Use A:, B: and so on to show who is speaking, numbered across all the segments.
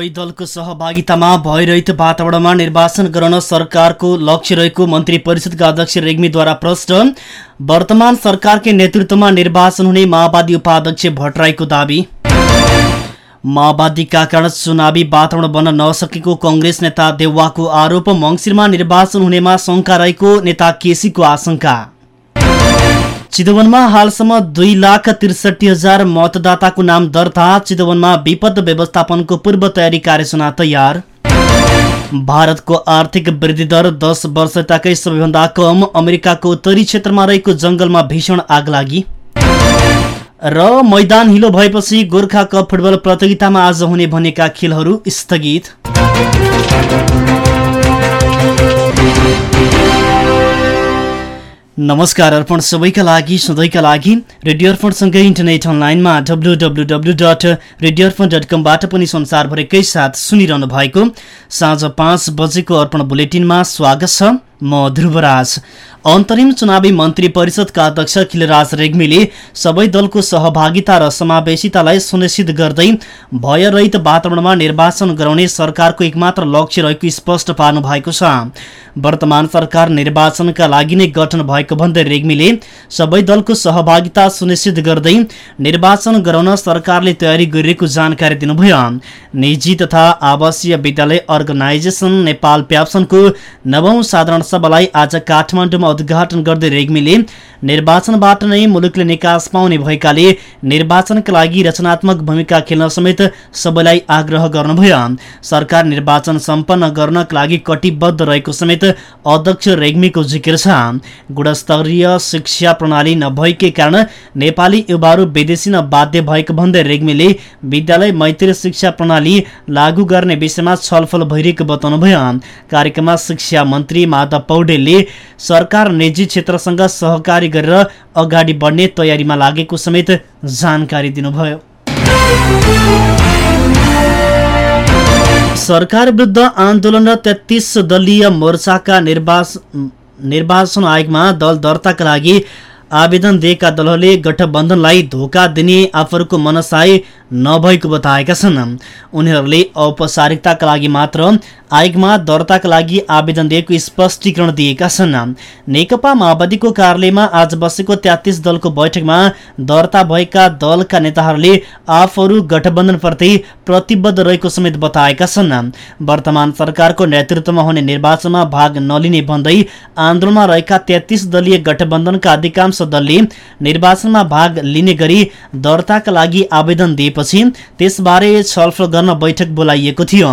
A: सबै दलको सहभागितामा भइरहित वातावरणमा निर्वाचन गराउन सरकारको लक्ष्य रहेको मन्त्री परिषदका अध्यक्ष रेग्मीद्वारा प्रश्न वर्तमान सरकारकै नेतृत्वमा निर्वाचन हुने माओवादी उपाध्यक्ष भट्टराईको दावी। माओवादीका कारण चुनावी वातावरण बन्न नसकेको कङ्ग्रेस नेता देउवाको आरोप मङ्सिरमा निर्वाचन हुनेमा शङ्का रहेको नेता केसीको आशंका। चितवनमा हालसम्म दुई लाख त्रिसठी हजार मतदाताको नाम दर्ता। चितवनमा विपद व्यवस्थापनको पूर्व तयारी कार्यसूचना तयार। भारतको आर्थिक वृद्धि दर दस वर्षताकै सबैभन्दा कम। अमेरिकाको उत्तरी क्षेत्रमा रहेको जङ्गलमा भीषण आग लागि। र मैदान हिलो भएपछि गोर्खा कप फुटबल प्रतियोगितामा आज हुने भनेका खेलहरू स्थगित। नमस्कार अर्पण सबैका लागि सधैँका लागि रेडियो अर्पणसँगै इन्टरनेट अनलाइनमा W W W dot radio Arpan dot कमबाट पनि संसारभरिकै साथ सुनिरहनु भएको साँझ पाँच बजेको अर्पण बुलेटिनमा स्वागत छ। म ध्रुवराज। अन्तरिम चुनावी मन्त्री परिषदका अध्यक्ष खिलराज रेग्मीले सबै दलको सहभागिता र समावेशितालाई सुनिश्चित गर्दै भयरहित वातावरणमा निर्वाचन गराउने सरकारको एकमात्र लक्ष्य रहेको स्पष्ट पार्नु भएको छ। वर्तमान सरकार निर्वाचनका लागि नै गठन भएको भन्दै रेग्मीले सबै दलको सहभागिता सुनिश्चित गर्दै निर्वाचन गराउन सरकारले तयारी गरिरहेको जानकारी दिनुभयो। निजी तथा आवासीय विद्यालय अर्गनाइजेसन नेपाल प्याप्सनको नवौं साधारण सभालाई आज काठमाडौँमा उद्घाटन गर्दै रेग्मीले निर्वाचनबाट नै मुलुकले निकास पाउने भएकाले निर्वाचनका लागि रचनात्मक भूमिका खेल्न समेत सबैलाई आग्रह गर्नुभयो। सरकार निर्वाचन सम्पन्न गर्नका लागि कटिबद्ध रहेको समेत अध्यक्ष रेग्मीको जिकिर छ। गुणस्तरीय शिक्षा प्रणाली नभएकै कारण नेपाली युवाहरू विदेशी बाध्य भएको भन्दै रेग्मीले विद्यालय मैत्री शिक्षा प्रणाली लागू गर्ने विषयमा छलफल भइरहेको बताउनुभयो। कार्यक्रममा शिक्षा मन्त्री माधव पौडेलले सरकार निजी क्षेत्रसँग सहकारी गरेर अगाडि बढ्ने तयारीमा लागेको समेत जानकारी दिनुभयो। सरकार विरुद्ध आन्दोलन र तेत्तिस दलीय मोर्चाका निर्वाचन निर्वाचन आयोगमा दल दर्ताका लागि आवेदन दिएका दलहरूले गठबन्धनलाई धोका दिने आफूहरूको मनसाय नभएको बताएका छन्। उनीहरूले औपचारिकताका लागि मात्र आयोगमा दर्ताका लागि आवेदन दिएको स्पष्टीकरण दिएका छन्। नेकपा माओवादीको कार्यालयमा आज बसेको तेत्तिस दलको बैठकमा दर्ता भएका दलका नेताहरूले आफूहरू गठबन्धनप्रति प्रतिबद्ध रहेको समेत बताएका छन्। वर्तमान सरकारको नेतृत्वमा हुने निर्वाचनमा भाग नलिने भन्दै आन्दोलनमा रहेका तेत्तिस दलीय गठबन्धनका अधिकांश दलले निर्वाचनमा भाग लिने गरी दर्ताका लागि आवेदन दिएपछि त्यसबारे छलफल गर्न बैठक बोलाइएको थियो।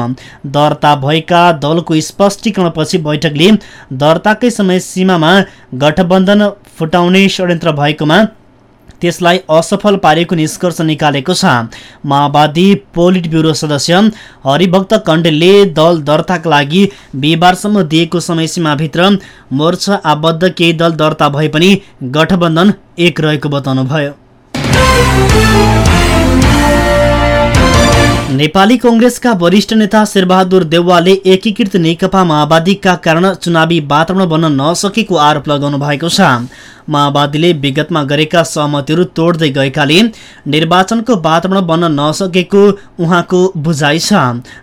A: दर्ता भएका दलको स्पष्टीकरणपछि बैठकले दर्ताकै समय सीमामा गठबन्धन फुटाउने षड्यन्त्र भएकोमा त्यसलाई असफल पारेको निष्कर्ष निकालेको छ। माओवादी पोलिट ब्युरो सदस्य हरिभक्त कण्डेलले दल दर्ताका लागि बिहिबारसम्म दिएको समय सीमाभित्र मोर्चा आबद्ध केही दल दर्ता भए पनि गठबन्धन एक रहेको बताउनुभयो। नेपाली कङ्ग्रेसका वरिष्ठ नेता शेरबहादुर देउवाले एकीकृत नेकपा माओवादीका कारण चुनावी वातावरण बन्न नसकेको आरोप लगाउनु भएको छ। माओवादीले विगतमा गरेका सहमतिहरू तोड्दै गएकाले निर्वाचनको वातावरण बन्न नसकेको उहाँको बुझाइ छ।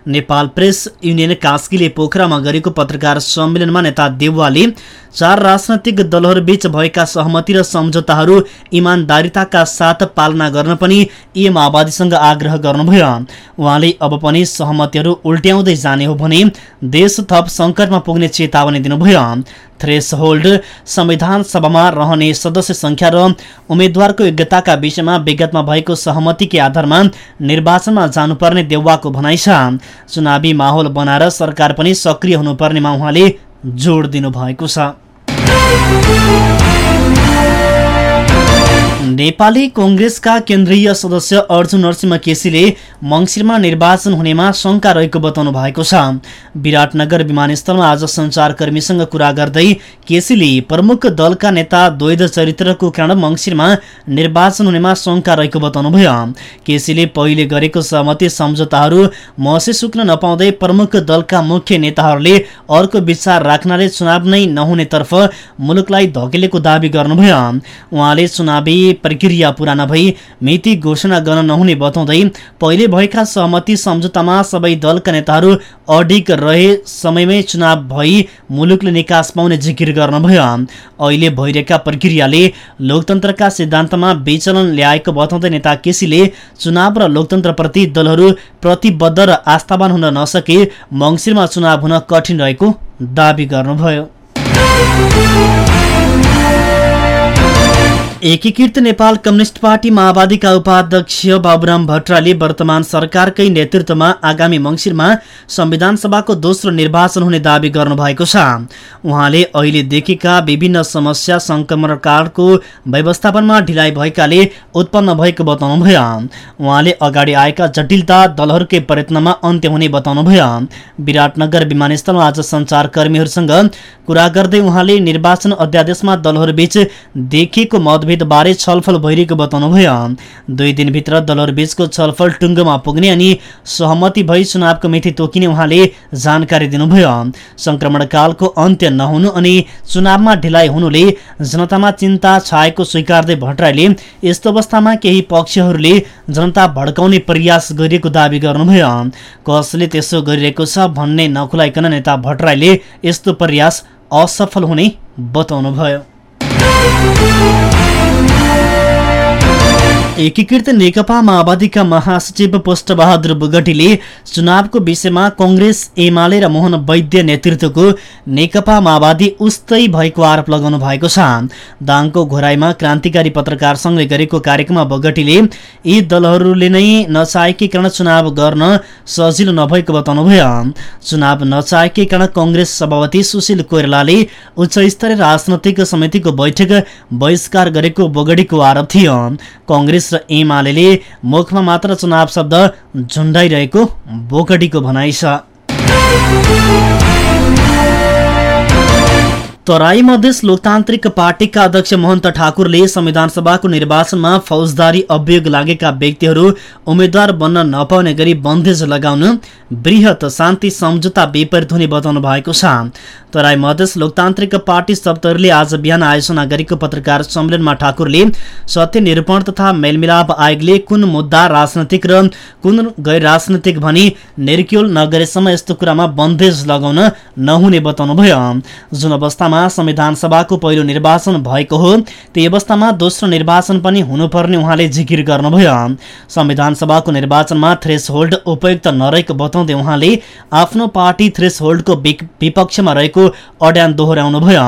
A: नेपाल प्रेस युनियन कास्कीले पोखरामा गरेको पत्रकार सम्मेलनमा नेता देउवाले चार राजनैतिक दलहरूबीच भएका सहमति र सम्झौताहरू इमान्दारिताका साथ पालना गर्न पनि यी माओवादीसँग आग्रह गर्नुभयो। उहाँले अब पनि सहमतिहरू उल्ट्याउँदै जाने हो भने देश थप सङ्कटमा पुग्ने चेतावनी दिनुभयो। थ्रेस होल्ड संविधान सभामा रहने सदस्य संख्या र उम्मेद्वारको योग्यताका विषयमा विगतमा भएको सहमतिकै आधारमा निर्वाचनमा जानुपर्ने देउवाको भनाइ छ। चुनावी माहौल बनाएर सरकार पनि सक्रिय हुनुपर्नेमा उहाँले जोड दिनुभएको छ। नेपाली कङ्ग्रेसका केन्द्रीय सदस्य अर्जुन नरसिंह केसीले मङ्सिरमा निर्वाचन हुनेमा शङ्का रहेको बताउनु भएको छ। विराटनगर विमानस्थलमा आज सञ्चारकर्मीसँग कुरा गर्दै केसीले प्रमुख दलका नेता द्वैध चरित्रको कारण मङ्सिरमा निर्वाचन हुनेमा शङ्का रहेको बताउनुभयो। केसीले पहिले गरेको सहमति सम्झौताहरू महसे सुक्न नपाउँदै प्रमुख दलका मुख्य नेताहरूले अर्को विचार राख्नाले चुनाव नै नहुनेतर्फ मुलुकलाई धकेलेको दावी गर्नुभयो। उहाँले चुनावी प्रक्रिया पुरा नभई मिति घोषणा गर्न नहुने बताउँदै पहिले भएका सहमति सम्झौतामा सबै दलका नेताहरू अडिग रहे समयमै चुनाव भई मुलुकले निकास पाउने जिकिर गर्नुभयो। अहिले भइरहेका प्रक्रियाले लोकतन्त्रका सिद्धान्तमा विचलन ल्याएको बताउँदै नेता केसीले चुनाव र लोकतन्त्रप्रति दलहरू प्रतिबद्ध र आस्थावान हुन नसके मङ्सिरमा चुनाव हुन कठिन रहेको दावी गर्नुभयो। एकीकृत नेपाल कम्युनिस्ट पार्टी माओवादीका उपाध्यक्ष बाबुराम भट्टराले वर्तमान सरकारकै नेतृत्वमा आगामी मङ्सिरमा संविधान सभाको दोस्रो निर्वाचन हुने दावी गर्नुभएको छ। उहाँले अहिले देखेका विभिन्न समस्या संक्रमणकालको व्यवस्थापनमा ढिलाइ भएकाले उत्पन्न भएको बताउनुभयो। उहाँले अगाडि आएका जटिलता दलहरूकै प्रयत्नमा अन्त्य हुने बताउनुभयो। विराटनगर विमानस्थलमा आज सञ्चारकर्मीहरूसँग कुरा गर्दै उहाँले निर्वाचन अध्यादेशमा दलहरूबीच देखिएको मतभेद बारे छलफल भइरहेको बताउनुभयो दुई दिनभित्र दलहरूबीचको छलफल टुङ्गोमा पुग्ने अनि सहमति भई चुनावको मिति तोकिने उहाँले जानकारी दिनुभयो। संक्रमणकालको अन्त्य नहुनु अनि चुनावमा ढिलाइ हुनुले जनतामा चिन्ता छाएको स्वीकार्दै भट्टराईले यस्तो अवस्थामा केही पक्षहरूले जनता भड्काउने प्रयास गरिएको दावी गर्नुभयो। कसले त्यसो गरिरहेको छ भन्ने नखुलाइकन नेता भट्टराईले यस्तो प्रयास असफल हुने बताउनुभयो। एकीकृत नेकपा माओवादीका महासचिव पुष्टबहादुर बुगटीले चुनावको विषयमा कङ्ग्रेस एमाले र मोहन वैद्य नेतृत्वको नेकपा माओवादी उस्तै भएको आरोप लगाउनु भएको छ। दाङको घोराईमा क्रान्तिकारी पत्रकार गरेको कार्यक्रममा बगटीले यी दलहरूले नै नचाहेकै कारण चुनाव गर्न सजिलो नभएको बताउनुभयो। चुनाव नचाहेकै कारण कङ्ग्रेस सभापति सुशील कोइरालाले उच्च स्तरीय राजनैतिक समितिको बैठक बहिष्कार गरेको बोगडीको आरोप थियो। कङ्ग्रेस र एमाले मुखमा मात्र चुनाव शब्द झुन्डाइरहेको बोगडीको भनाइ छ। तराई मधेस लोकतान्त्रिक पार्टीका अध्यक्ष महन्त ठाकुरले संविधान सभाको निर्वाचनमा फौजदारी अभियोग लागेका व्यक्तिहरू उम्मेद्वार बन्न नपाउने गरी बन्देज लगाउन वृहत शान्ति सम्झौता विपरीत हुने बताउनु भएको छ। तराई मधेस लोकतान्त्रिक पार्टी सप्तरीले आज बिहान आयोजना गरेको पत्रकार सम्मेलनमा ठाकुरले सत्य निरूपण तथा मेलमिलाप आयोगले कुन मुद्दा राजनैतिक र कुन गैर राजनैतिक भनी निर्क्योल नगरेसम्म यस्तो कुरामा बन्देज लगाउन नहुने बताउनुभयो। जुन अवस्थामा अवस्थामा संविधान सभाको पहिलो निर्वाचन भएको हो। त्यही अवस्थामा दोस्रो निर्वाचन पनि हुनुपर्ने उहाँले जिकिर गर्नुभयो। संविधान सभाको निर्वाचनमा थ्रेस होल्ड उपयुक्त नरहेको बताउँदै उहाँले आफ्नो पार्टी थ्रेस होल्डको विपक्षमा रहेको अड्यान दोहोऱ्याउनुभयो।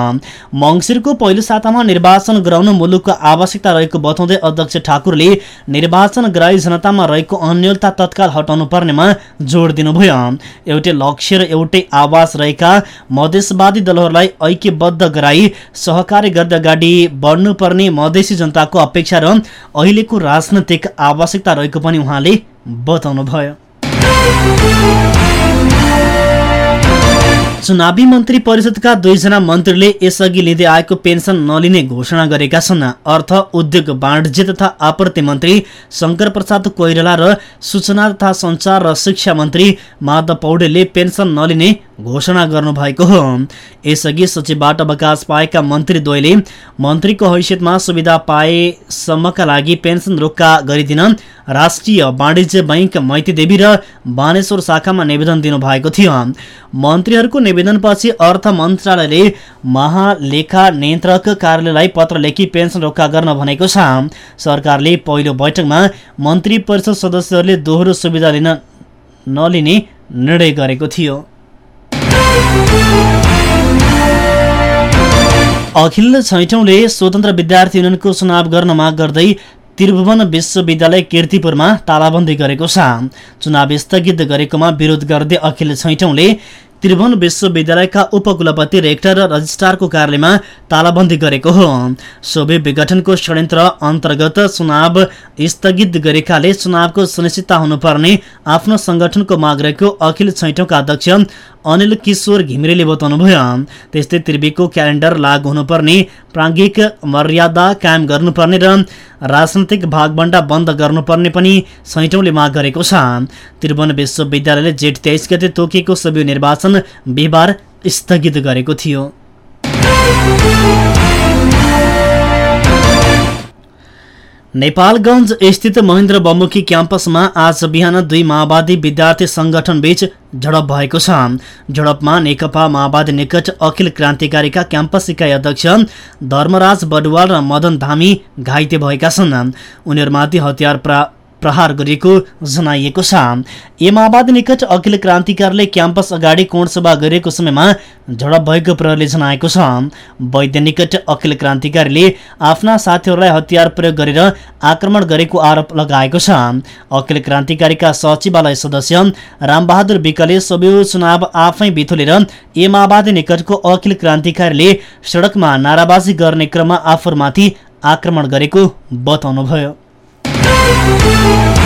A: मङ्सिरको पहिलो सातामा निर्वाचन गराउनु मुलुकको आवश्यकता रहेको बताउँदै अध्यक्ष ठाकुरले निर्वाचन गराई जनतामा रहेको अन्यलता तत्काल हटाउनु पर्नेमा जोड दिनुभयो। एउटै लक्ष्य र एउटै आवाज रहेका मधेसवादी दलहरूलाई ऐक्यबद्ध गराई सहकार्य गर्दै अगाडि बढ्नुपर्ने मधेसी जनताको अपेक्षा र अहिलेको राजनैतिक आवश्यकता रहेको पनि उहाँले बताउनुभयो। चुनावी मन्त्री परिषदका दुईजना मन्त्रीले यसअघि लिँदै आएको पेन्सन नलिने घोषणा गरेका छन्। अर्थ उद्योग वाणिज्य तथा आपूर्ति मन्त्री शङ्कर प्रसाद कोइराला र सूचना तथा सञ्चार र शिक्षा मन्त्री माधव पौडेलले पेन्सन नलिने घोषणा गर्नुभएको हो। यसअघि सचिवबाट अवकाश पाएका मन्त्री द्वयले मन्त्रीको हैसियतमा सुविधा पाएसम्मका लागि पेन्सन रोक्का गरिदिन राष्ट्रिय वाणिज्य बैङ्क मैतीदेवी र बानेश्वर शाखामा निवेदन दिनुभएको थियो। मन्त्रीहरूको निवेदनपछि अर्थ मन्त्रालयले महालेखा नियन्त्रक कार्यालयलाई पत्र लेखी पेन्सन रोक्का गर्न भनेको छ। सरकारले पहिलो बैठकमा मन्त्री परिषद सदस्यहरूले दोहोरो सुविधा लिन नलिने निर्णय गरेको थियो। अखिल छैठौँले स्वतन्त्र विद्यार्थी युनियनको चुनाव गर्न माग गर्दै त्रिभुवन विश्वविद्यालय किर्तिपुरमा तालाबन्दी गरेको छ। चुनाव स्थगित गरेकोमा विरोध गर्दै अखिल छैठौँले त्रिभुवन विश्वविद्यालयका उपकुलपति रेक्टर र रजिस्ट्रारको कार्यालयमा तालाबन्दी गरेको हो। सोभि विघटनको षड्यन्त्र अन्तर्गत चुनाव स्थगित गरेकाले चुनावको सुनिश्चितता हुनुपर्ने आफ्नो संगठनको माग रहेको अखिल छैठौँका अध्यक्ष अनिल किशोर घिमिरेले बताउनुभयो त्यस्तै त्रिवीको क्यालेन्डर लागू हुनुपर्ने प्राङ्गिक मर्यादा कायम गर्नुपर्ने र राजनैतिक भागभण्डा बन्द गर्नुपर्ने पनि छैटौँले माग गरेको छ। त्रिभुवन विश्वविद्यालयले जेठ तेइस गते तोकिएको सबै निर्वाचन बिहिबार स्थगित गरेको थियो। नेपालगञ्ज स्थित महेन्द्र बहुमुखी क्याम्पसमा आज बिहान दुई माओवादी विद्यार्थी संगठन बीच झडप भएको छ। झडपमा नेकपा माओवादी निकट अखिल क्रान्तिकारीका क्याम्पस इकाइ अध्यक्ष धर्मराज बडुवाल र मदन धामी घाइते भएका छन्। उनीहरूमाथि हतियार प्रहार गरिएको जनाइएको छ। ए माओवादी निकट अखिल क्रान्तिकारीले क्याम्पस अगाडि कोणसभा गरिएको समयमा झडप भएको प्रहरले जनाएको छ। वैद्य निकट अखिल क्रान्तिकारीले आफ्ना साथीहरूलाई हतियार प्रयोग गरेर आक्रमण गरेको आरोप लगाएको छ। अखिल क्रान्तिकारीका सचिवालय सदस्य रामबहादुर विकले सबै चुनाव आफै बिथोलेर माओवादी निकटको अखिल क्रान्तिकारीले सडकमा नाराबाजी गर्ने क्रममा आफूमाथि आक्रमण गरेको बताउनुभयो। Música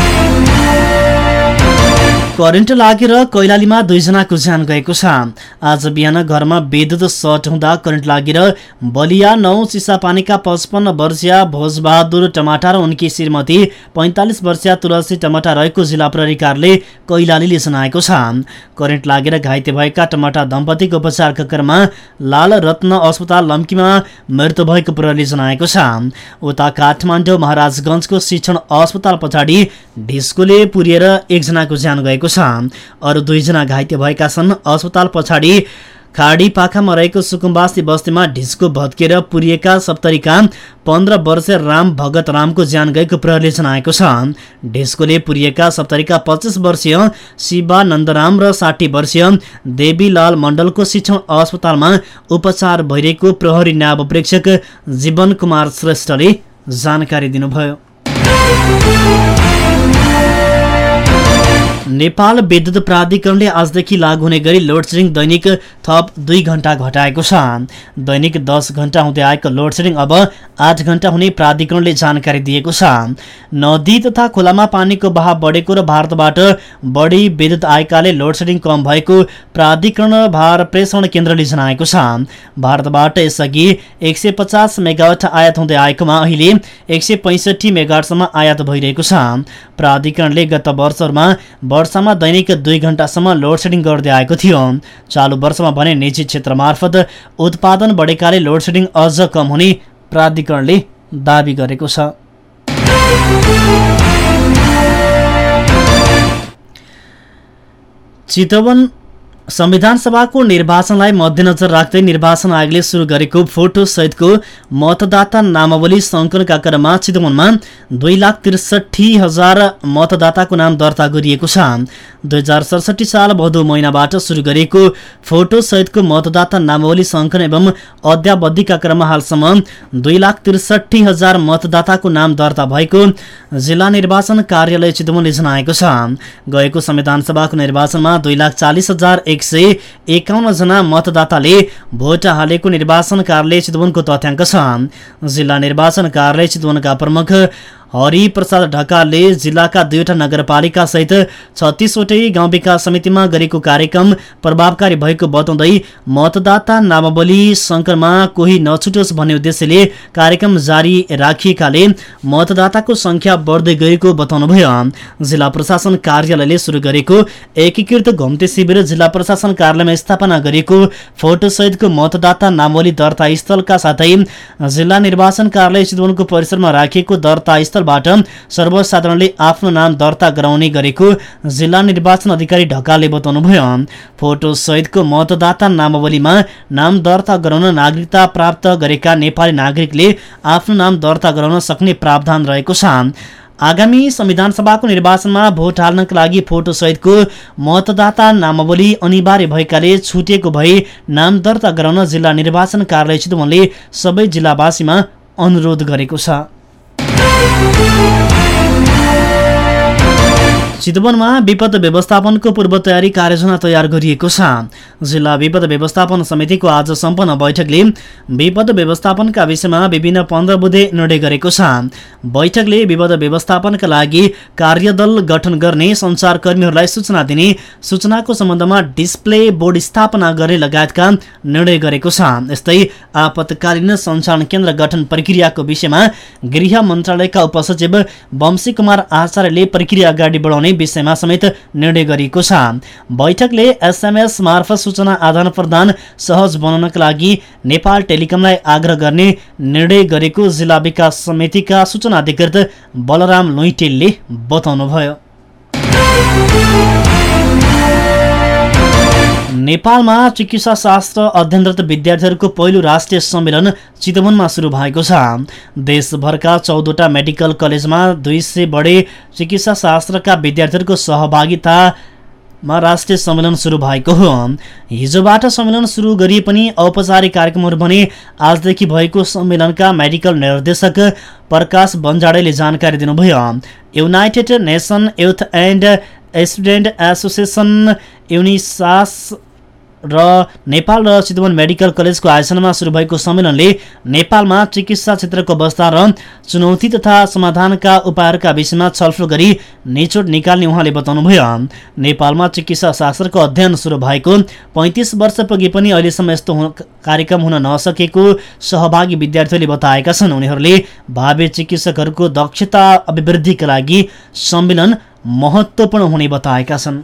A: करेन्ट लागेर कैलालीमा दुईजनाको ज्यान गएको छ। आज बिहान घरमा विद्युत सट हुँदा करेन्ट लागेर बलिया नौ चिसापानीका पचपन्न वर्षीय भोजबहादुर टमाटा र उनकी श्रीमती पैँतालिस वर्षीय तुलसी टमाटा रहेको जिल्ला प्रहरी कार्यालय कैलालीले जनाएको छ। करेन्ट लागेर घाइते भएका टमाटा दम्पतिको उपचारका क्रममा लाल रत्न अस्पताल लम्कीमा मृत्यु भएको प्रहरीले जनाएको छ। उता काठमाडौँ महाराजगंजको शिक्षण अस्पताल पछाडि ढिस्कोले पुर्एर एकजनाको ज्यान गएको छ। अरू दुईजना घाइते भएका छन्। अस्पताल पछाडि खाडी पाखामा रहेको सुकुम्बासी बस्तीमा ढिस्को भत्किएर पुरिएका सप्तरीका पन्ध्र वर्षीय राम भगत रामको ज्यान गएको प्रहरले जनाएको छ। ढिस्कोले पुरिएका सप्तरीका पच्चिस वर्षीय शिवानन्दराम र साठी वर्षीय देवीलाल मण्डलको शिक्षण अस्पतालमा उपचार भइरहेको प्रहरी न्याय प्रेक्षक जीवन कुमार श्रेष्ठले जानकारी दिनुभयो। नेपाल विद्युत प्राधिकरणले आजदेखि लागू हुने गरी लोडसेडिङ दैनिक थप दुई घण्टा घटाएको छ। दैनिक दस घण्टा हुँदै आएको लोडसेडिङ अब आठ घण्टा हुने प्राधिकरणले जानकारी दिएको छ। नदी तथा खोलामा पानीको बहाव बढेको र भारतबाट बढी विद्युत आएकाले लोडसेडिङ कम भएको प्राधिकरण भार प्रेषण केन्द्रले जनाएको छ। भारतबाट यसअघि एक मेगावट आयात हुँदै आएकोमा अहिले एक सय पैँसठी मेगावटसम्म आयात भइरहेको छ। प्राधिकरणले गत वर्षहरूमा वर्षमा दैनिक दुई घण्टासम्म लोडसेडिङ गर्दै आएको थियो। चालु वर्षमा भने निजी क्षेत्र मार्फत उत्पादन बढेकाले लोडसेडिङ अझ कम हुने प्राधिकरणले दावी गरेको छ। चितवन संविधान सभाको निर्वाचनलाई मध्यनजर राख्दै निर्वाचन आयोगले सुरु गरेको फोटो सहितको मतदाता नामावली संकलनका क्रममा चितवनमा दुई लाख त्रिसठी हजार मतदाताको नाम दर्ता गरिएको छ। दुई हजार सडसठी साल भदौ महिनाबाट सुरु गरिएको फोटो सहितको मतदाता नामावली संकलन एवं अद्यावधिका क्रममा हालसम्म दुई लाख त्रिसठी हजार मतदाताको नाम दर्ता भएको जिल्ला निर्वाचन कार्यालय चितवनले जनाएको छ। गएको संविधान सभाको निर्वाचनमा दुई लाख चालिस हजार सय एकाउन्न जना मतदाताले भोट हालेको निर्वाचन कार्यालय चितवनको तथ्याङ्क छ। जिल्ला निर्वाचन कार्यालय चितवनका प्रमुख हरिप्रसाद ढकालले जिल्लाका दुईवटा नगरपालिका सहित छत्तिसवटै गाउँ विकास समितिमा गरेको कार्यक्रम प्रभावकारी भएको बताउँदै मतदाता नामावली सङ्करमा कोही नछुटोस् भन्ने उद्देश्यले कार्यक्रम जारी राखिएकाले मतदाताको संख्या बढ्दै गएको बताउनुभयो। जिल्ला प्रशासन कार्यालयले सुरु गरेको एकीकृत घुम्ते शिविर जिल्ला प्रशासन कार्यालयमा स्थापना गरिएको फोटो सहितको मतदाता नामावली दर्ता स्थलका साथै जिल्ला निर्वाचन कार्यालय चितवनको परिसरमा राखिएको दर्ता स्थल बाट सर्वसाधारणले आफ्नो नाम दर्ता गराउने गरेको जिल्ला निर्वाचन अधिकारी ढकालले बताउनुभयो। फोटो सहितको मतदाता नामावलीमा नाम दर्ता गराउन नागरिकता प्राप्त गरेका नेपाली नागरिकले आफ्नो नाम दर्ता गराउन सक्ने प्रावधान रहेको छ। आगामी संविधान सभाको निर्वाचनमा भोट हाल्नका लागि फोटो सहितको मतदाता नामावली अनिवार्य भएकाले छुटिएको भए नाम दर्ता गराउन जिल्ला निर्वाचन कार्यालय चितवनले सबै जिल्लावासीमा अनुरोध गरेको छ। Thank you. चितवनमा विपद व्यवस्थापनको पूर्व तयारी कार्ययोजना तयार गरिएको छ। जिल्ला विपद व्यवस्थापन समितिको आज सम्पन्न बैठकले विपद व्यवस्थापनका विषयमा विभिन्न पन्ध्र बुधे निर्णय गरेको छ। बैठकले विपद व्यवस्थापनका लागि कार्यदल गठन गर्ने संचारकर्मीहरूलाई सूचना दिने सूचनाको सम्बन्धमा डिस्प्ले बोर्ड स्थापना गर्ने लगायतका निर्णय गरेको छ। यस्तै आपतकालीन सञ्चालन केन्द्र गठन प्रक्रियाको विषयमा गृह मन्त्रालयका उपसचिव वंशी कुमार आचार्यले प्रक्रिया अगाडि बढाउने विषयमा समेत निर्णय गरिएको छ। बैठकले एसएमएस मार्फत सूचना आदान प्रदान सहज बनाउनका लागि नेपाल टेलिकमलाई आग्रह गर्ने निर्णय गरेको जिल्ला विकास समितिका सूचना अधिकृत बलराम लोइटेलले बताउनुभयो। नेपालमा चिकित्सा शास्त्र अध्ययनरत विद्यार्थीहरूको पहिलो राष्ट्रिय सम्मेलन चितवनमा सुरु भएको छ। देशभरका चौधवटा मेडिकल कलेजमा दुई सय बढी चिकित्सा शास्त्रका विद्यार्थीहरूको सहभागितामा राष्ट्रिय सम्मेलन सुरु भएको हो। हिजोबाट सम्मेलन सुरु गरिए पनि औपचारिक कार्यक्रमहरू भने आजदेखि भएको सम्मेलनका मेडिकल निर्देशक प्रकाश बन्जाडेले जानकारी दिनुभयो। United Nation Youth and Student Association युनिसास र नेपाल र चितवन मेडिकल कलेजको आयोजनामा सुरु भएको सम्मेलनले नेपालमा चिकित्सा क्षेत्रको अवस्था र चुनौती तथा समाधानका उपायहरूका विषयमा छलफल गरी निचोड निकाल्ने उहाँले बताउनुभयो। नेपालमा चिकित्सा शास्त्रको अध्ययन सुरु भएको पैँतिस वर्ष पुगे पनि अहिलेसम्म यस्तो कार्यक्रम हुन नसकेको सहभागी विद्यार्थीहरूले बताएका छन्। उनीहरूले भावी चिकित्सकहरूको दक्षता अभिवृद्धिका लागि सम्मेलन महत्त्वपूर्ण हुने बताएका छन्।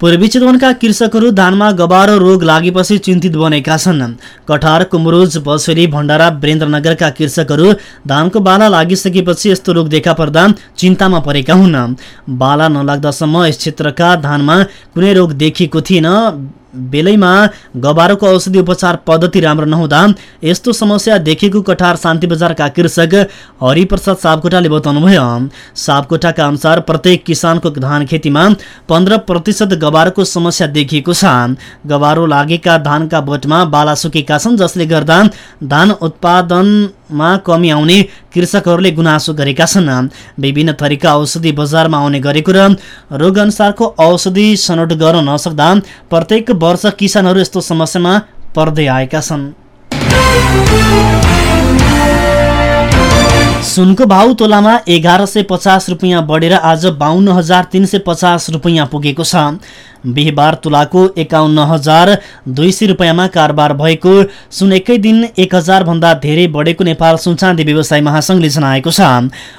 A: पूर्वी चितवनका कृषकहरू धानमा गबारो रोग लागेपछि चिन्तित बनेका छन्। कठार कुमरोज बसेली भण्डारा वीरेन्द्रनगरका कृषकहरू धानको बाला लागिसकेपछि यस्तो रोग देखा पर्दा चिन्तामा परेका हुन्। बाला नलाग्दासम्म यस क्षेत्रका धानमा कुनै रोग देखिएको थिएन। बेलैमा गबारोको औषधि उपचार पद्धति राम्रो नहुँदा यस्तो समस्या देखेको कठार शान्ति बजारका कृषक हरिप्रसाद सापकोटाले बताउनुभयो। सापकोटाका अनुसार प्रत्येक किसानको धान खेतीमा पन्ध्र प्रतिशत गबारोको समस्या देखिएको छ। गबारो लागेका धानका बोटमा बाला सुकेका छन् जसले गर्दा धान उत्पादनमा कमी आउने कृषकहरूले गुनासो गरेका छन्। विभिन्न थरीका औषधि बजारमा आउने गरेको र रोग अनुसारको औषधि छनौट गर्न नसक्दा प्रत्येक वर्ष किसानहरू यस्तो समस्यामा पर्दै आएका छन्। सुनको भाउ तोलामा एघार सय पचास रुपियाँ बढेर आज बाहन्न हजार तिन सय पचास रुपियाँ पुगेको छ। बिहिबार तुलाको एकाउन्न हजार दुई सय रुपियाँमा कारोबार भएको सुन एकै दिन एक भन्दा धेरै बढेको नेपाल सुनचाँदी व्यवसाय महासङ्घले जनाएको छ।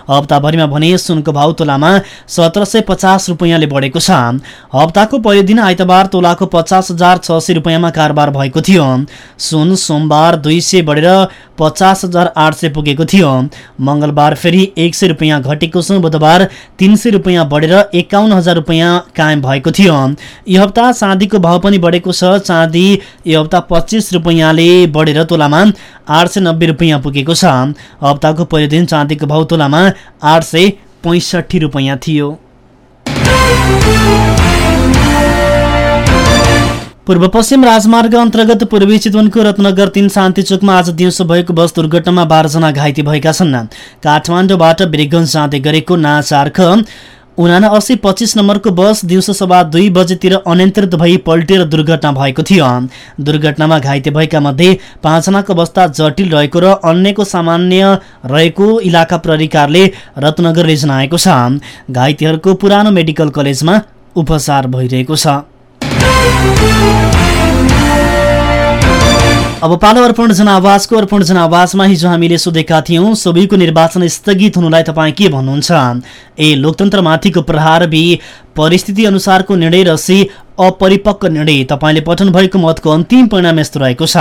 A: हप्ताभरिमा भने सुनको भाउ तोलामा सत्र सय पचास रुपियाँले बढेको छ। हप्ताको पहिलो दिन आइतबार तोलाको पचास हजार छ सय रुपियाँमा कारोबार भएको थियो। सुन सोमबार दुई सय बढेर पचास हजार आठ सय पुगेको थियो। मङ्गलबार फेरि एक सय रुपियाँ घटेको छ बुधबार तिन सय रुपियाँ बढेर एकाउन्न हजार रुपियाँ कायम भएको थियो। यो हप्ता चाँदीको भाव पनि बढेको छ। चाँदी यो हप्ता पच्चिस रुपियाँले बढेर तोलामा आठ सय नब्बे रुपियाँ पुगेको छ। हप्ताको पहिलो दिन चाँदीको भाउ तोलामा आठ सय पैँसठी रुपियाँ थियो। पूर्व पश्चिम राजमार्ग अन्तर्गत पूर्वी चितवनको रत्नगर तीन शान्ति चोकमा आज दिउँसो भएको बस दुर्घटनामा बाह्रजना घाइते भएका छन्। काठमाडौँबाट बिरगञ्ज जाँदै गरेको नाचार्ख उना अस्सी पच्चिस नम्बरको बस दिउँसो सभा दुई बजेतिर अनियन्त्रित भई पल्टेर दुर्घटना भएको थियो। दुर्घटनामा घाइते भएका मध्ये पाँचजनाको अवस्था जटिल रहेको र अन्यको सामान्य रहेको इलाका प्रहरीकारले रत्नगरले जनाएको छ। घाइतेहरूको पुरानो मेडिकल कलेजमा उपचार भइरहेको छ। अब पालो अर्पण जनावासको अर्पण जनावासमा हिजो हामीले सोधेका थियौँ सबैको निर्वाचन स्थगित हुनुलाई तपाईँ के भन्नुहुन्छ? ए लोकतन्त्रमाथिको प्रहार बी परिस्थिति अनुसारको निर्णय र सी अपरिपक्व निर्णय तपाईँले पठाउनु भएको मतको अन्तिम परिणाम यस्तो रहेको छ।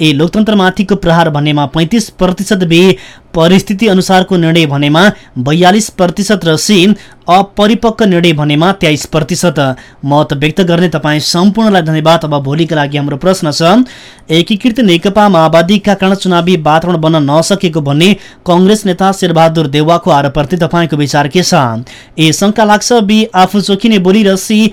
A: ए लोकतन्त्रमाथिको प्रहार भन्नेमा पैँतिस प्रतिशत बे परिस्थिति अनुसारको निर्णय भनेमा बयालिस प्रतिशत र सी अपरिपक्व निर्णय भनेमा तेइस प्रतिशत। मत व्यक्त गर्ने तपाईँ सम्पूर्णलाई धन्यवाद। अब भोलिका लागि हाम्रो प्रश्न छ एकीकृत नेकपा माओवादीका कारण चुनावी वातावरण बन्न नसकेको भन्ने कङ्ग्रेस नेता शेरबहादुर देवाको आरोपप्रति तपाईँको विचार के छ? ए शङ्का लाग्छ। बी आफू चोखिने बोली र सी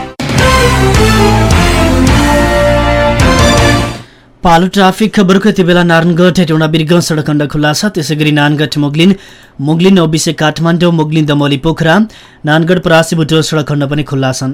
A: पालो ट्राफिक खबरको यति बेला नारायणगढ हेटौँडा बिरगञ्ज सडक खण्ड खुल्ला छ। त्यसै गरी नानगढ मोगलिन मोगलिन ओबिसे काठमाडौँ मोगलिन दमली पोखरा नानगढ परासी बुटोल सडक खण्ड पनि खुल्ला छन्।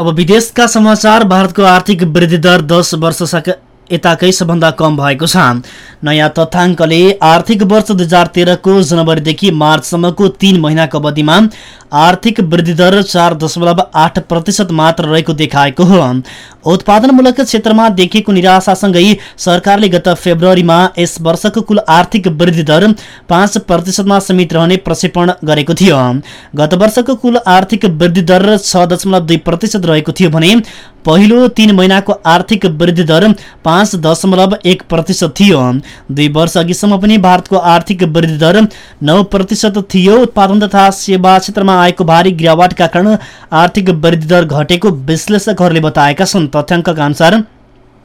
A: अब विदेशका समाचार भारतको आर्थिक वृद्धि दर दस वर्ष यताकै सबभन्दा कम भएको छ। नयाँ तथ्याङ्कले आर्थिक वर्ष दुई हजार तेह्रको जनवरीदेखि मार्चसम्मको तीन महिनाको अवधिमा आर्थिक वृद्धि दर चार दशमलव आठ प्रतिशत मात्र रहेको देखाएको हो। उत्पादनमूलक क्षेत्रमा देखिएको निराशासँगै सरकारले गत फेब्रुअरीमा यस वर्षको कुल आर्थिक वृद्धि दर पाँच प्रतिशतमा सीमित रहने प्रक्षेपण गरेको थियो। गत वर्षको कुल आर्थिक वृद्धि दर छ दशमलव दुई प्रतिशत रहेको थियो भने पहिलो तीन महिनाको आर्थिक वृद्धि दर पाँच दशमलव एक प्रतिशत थियो। दुई वर्ष अघिसम्म पनि भारतको आर्थिक वृद्धि दर नौ प्रतिशत थियो। उत्पादन तथा सेवा क्षेत्रमा आएको भारी गिरावटका कारण आर्थिक वृद्धि दर घटेको विश्लेषकहरूले बताएका छन्। तथ्याङ्कका अनुसार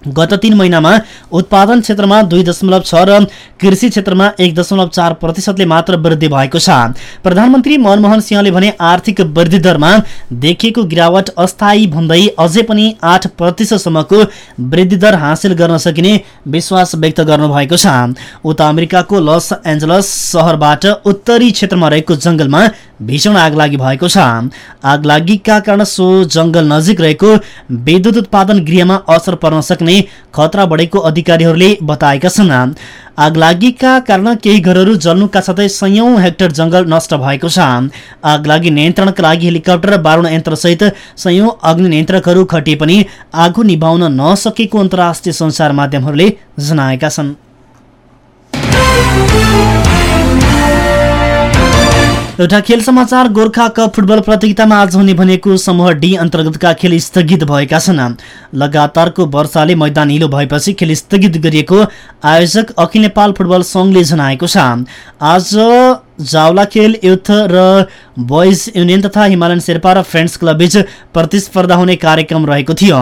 A: गत तीन महिनामा उत्पादन क्षेत्रमा दुई दशमलव छ र कृषि क्षेत्रमा एक दशमलव चार प्रतिशतले मात्र वृद्धि भएको छ। प्रधानमन्त्री मनमोहन सिंहले भने आर्थिक वृद्धि दरमा देखिएको गिरावट अस्थायी भन्दै अझै पनि आठ प्रतिशतसम्मको वृद्धि दर हासिल गर्न सकिने विश्वास व्यक्त गर्नुभएको छ। उता अमेरिकाको लस एन्जलस सहरबाट उत्तरी क्षेत्रमा रहेको जंगलमा भीषण आगलागी भएको छ। आगलागीका कारण सो जंगल नजिक रहेको विद्युत उत्पादन गृहमा असर पर्न सक्ने खतरा बढेको अधिकारीहरूले बताएका छन्। आगलागीका कारण केही घरहरू जल्नुका साथै सयौं हेक्टर जंगल नष्ट भएको छ। आगलागी नियन्त्रणका लागि हेलिकप्टर बारुण यन्त्रसहित सयौं अग्नि नियन्त्रकहरू खटिए पनि आगो निभाउन नसकेको अन्तर्राष्ट्रिय संसार माध्यमहरूले जनाएका छन्। एउटा खेल समाचार गोर्खा कप फुटबल प्रतियोगितामा आज हुने भनेको समूह डी अन्तर्गतका खेल स्थगित भएका छन्। लगातारको वर्षाले मैदान हिलो भएपछि खेल स्थगित गरिएको आयोजक अखिल नेपाल फुटबल सङ्घले जनाएको छ। आज जावला खेल युथ र बोइज युनियन तथा हिमालयन शेर्पा र फ्रेन्ड्स क्लब बीच प्रतिस्पर्धा हुने कार्यक्रम रहेको थियो।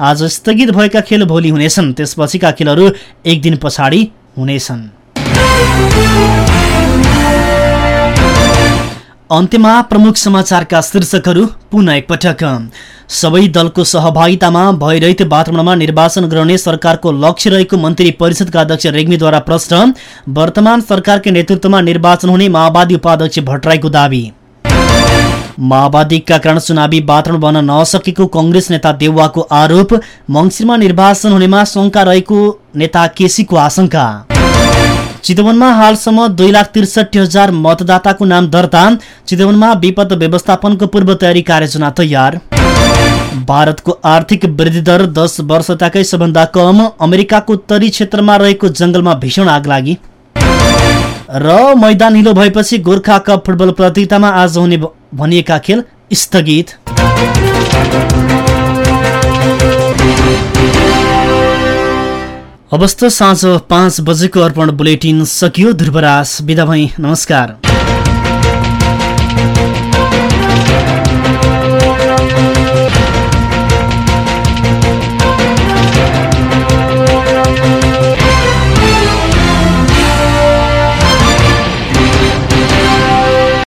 A: आज स्थगित भएका खेल भोलि हुनेछन् त्यसपछिका खेलहरू एक दिन पछाडि हुनेछन्। अन्त्यमा प्रमुख समाचारका शीर्षकहरू पुनः एकपटक। सबै दलको सहभागितामा भइरहित वातावरणमा निर्वाचन गराउने सरकारको लक्ष्य रहेको मन्त्री परिषदका अध्यक्ष रेग्मीद्वारा प्रश्न वर्तमान सरकारकै नेतृत्वमा निर्वाचन हुने माओवादी उपाध्यक्ष भट्टराईको दावी। माओवादीका कारण चुनावी वातावरण बन्न नसकेको कङ्ग्रेस नेता देउवाको आरोप मङ्सिरमा निर्वाचन हुनेमा शङ्का रहेको नेता केसीको आशंका। चितवनमा हालसम्म दुई लाख त्रिसठी हजार मतदाताको नाम दर्ता चितवनमा विपद व्यवस्थापनको पूर्व तयारी कार्ययोजना तयार। भारतको आर्थिक वृद्धि दर दस वर्षताकै सबभन्दा कम अमेरिकाको उत्तरी क्षेत्रमा रहेको जंगलमा भीषण आग लागि। र मैदान हिलो भएपछि गोर्खा कप फुटबल प्रतियोगितामा आज हुने भनिएका खेल स्थगित। अवस्था साँझ पाँच बजेको अर्पण बुलेटिन सकियो ध्रुवराज। बिदा भई नमस्कार।